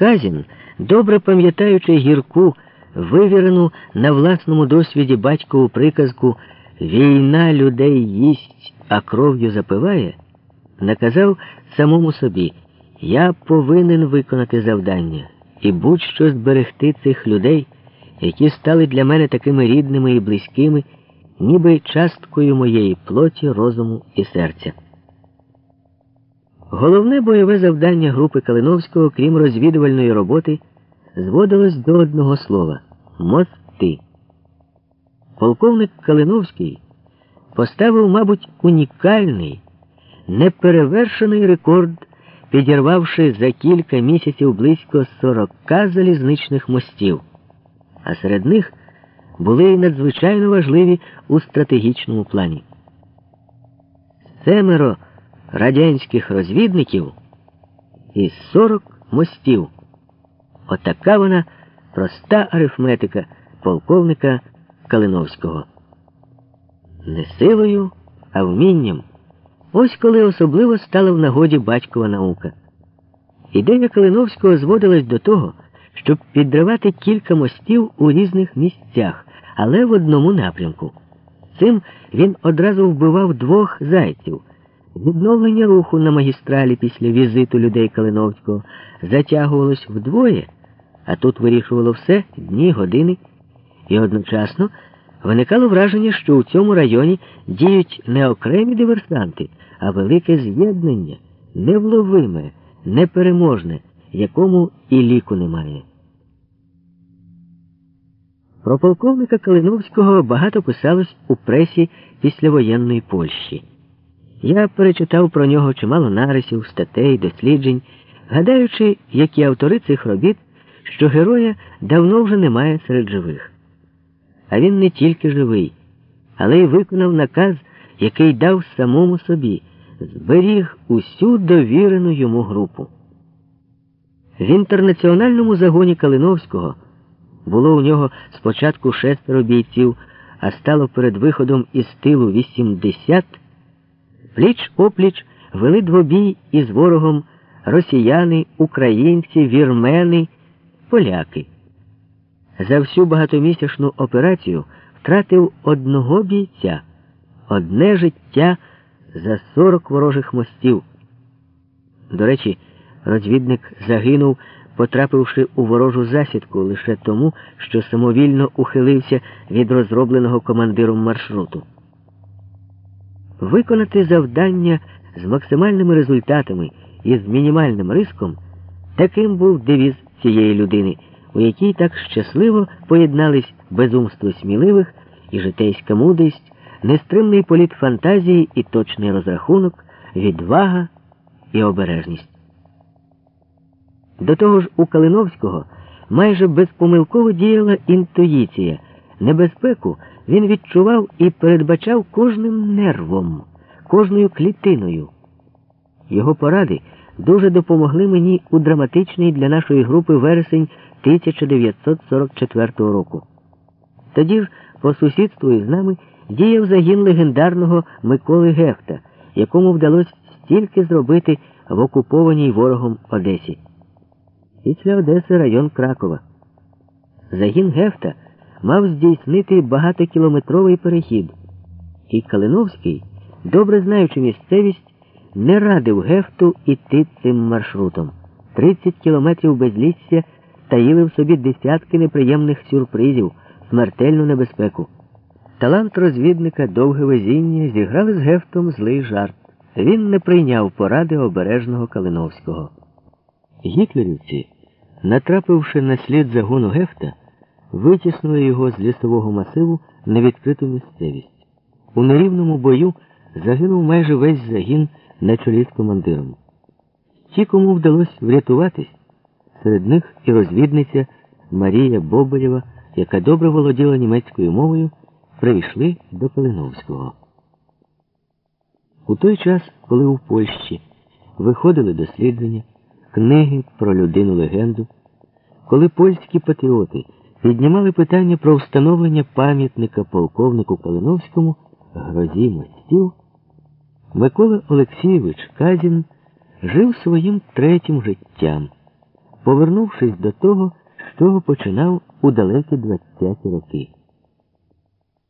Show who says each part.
Speaker 1: Казін, добре пам'ятаючи гірку, вивірену на власному досвіді батькову приказку Війна людей їсть, а кров'ю запиває, наказав самому собі Я повинен виконати завдання і будь-що зберегти цих людей, які стали для мене такими рідними і близькими, ніби часткою моєї плоті, розуму і серця. Головне бойове завдання групи Калиновського, крім розвідувальної роботи, зводилось до одного слова мости. Полковник Калиновський поставив, мабуть, унікальний, неперевершений рекорд, підірвавши за кілька місяців близько 40 залізничних мостів, а серед них були й надзвичайно важливі у стратегічному плані. Семеро радянських розвідників і 40 мостів. Отака вона проста арифметика полковника Калиновського. Не силою, а вмінням. Ось коли особливо стала в нагоді батькова наука. Ідея Калиновського зводилась до того, щоб підривати кілька мостів у різних місцях, але в одному напрямку. Цим він одразу вбивав двох зайців. Відновлення руху на магістралі після візиту людей Калиновського затягувалось вдвоє, а тут вирішувало все дні, години, і одночасно виникало враження, що у цьому районі діють не окремі диверсанти, а велике з'єднання, невловиме, непереможне, якому і ліку немає. Про полковника Калиновського багато писалось у пресі післявоєнної Польщі. Я перечитав про нього чимало нарисів, статей, досліджень, гадаючи, як і автори цих робіт, що героя давно вже немає серед живих. А він не тільки живий, але й виконав наказ, який дав самому собі, зберіг усю довірену йому групу. В інтернаціональному загоні Калиновського було у нього спочатку шестеро бійців, а стало перед виходом із тилу 80 Пліч опліч вели двобій із ворогом росіяни, українці, вірмени, поляки. За всю багатомісячну операцію втратив одного бійця, одне життя за 40 ворожих мостів. До речі, розвідник загинув, потрапивши у ворожу засідку лише тому, що самовільно ухилився від розробленого командиром маршруту. Виконати завдання з максимальними результатами і з мінімальним риском таким був девіз цієї людини, у якій так щасливо поєднались безумство сміливих і житейська мудрість, нестримний політ фантазії і точний розрахунок, відвага і обережність. До того ж, у Калиновського майже безпомилково діяла інтуїція, небезпеку він відчував і передбачав кожним нервом, кожною клітиною. Його поради дуже допомогли мені у драматичний для нашої групи вересень 1944 року. Тоді ж, по сусідству із нами, діяв загін легендарного Миколи Гефта, якому вдалося стільки зробити в окупованій ворогом Одесі. Після Одеси район Кракова. Загін Гефта мав здійснити багатокілометровий перехід, і Калиновський, добре знаючи місцевість, не радив Гефту іти цим маршрутом. 30 кілометрів безлісся таїли в собі десятки неприємних сюрпризів, смертельну небезпеку. Талант розвідника довге везіння зіграли з Гефтом злий жарт. Він не прийняв поради обережного Калиновського. Гітлерівці, натрапивши на слід загону Гефта, витіснили його з лісового масиву на відкриту місцевість. У нерівному бою загинув майже весь загін на чолі з командиром. Ті, кому вдалося врятуватись, серед них і розвідниця Марія Боболєва, яка добре володіла німецькою мовою, прийшли до Калиновського. У той час, коли у Польщі виходили дослідження, книги про людину легенду, коли польські патріоти піднімали питання про встановлення пам'ятника полковнику Калиновському грозі мостів, Микола Олексійович Казін жив своїм третім життям, повернувшись до того, з чого починав у далекі 20-ті роки.